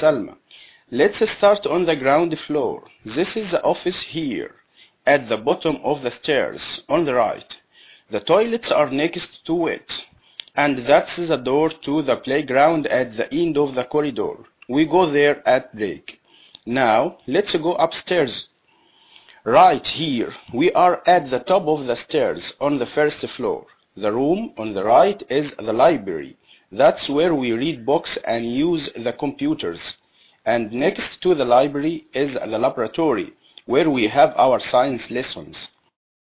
Salma. Let's start on the ground floor. This is the office here, at the bottom of the stairs, on the right. The toilets are next to it, and that's the door to the playground at the end of the corridor. We go there at break. Now, let's go upstairs. Right here, we are at the top of the stairs on the first floor. The room on the right is the library. That's where we read books and use the computers. And next to the library is the laboratory, where we have our science lessons.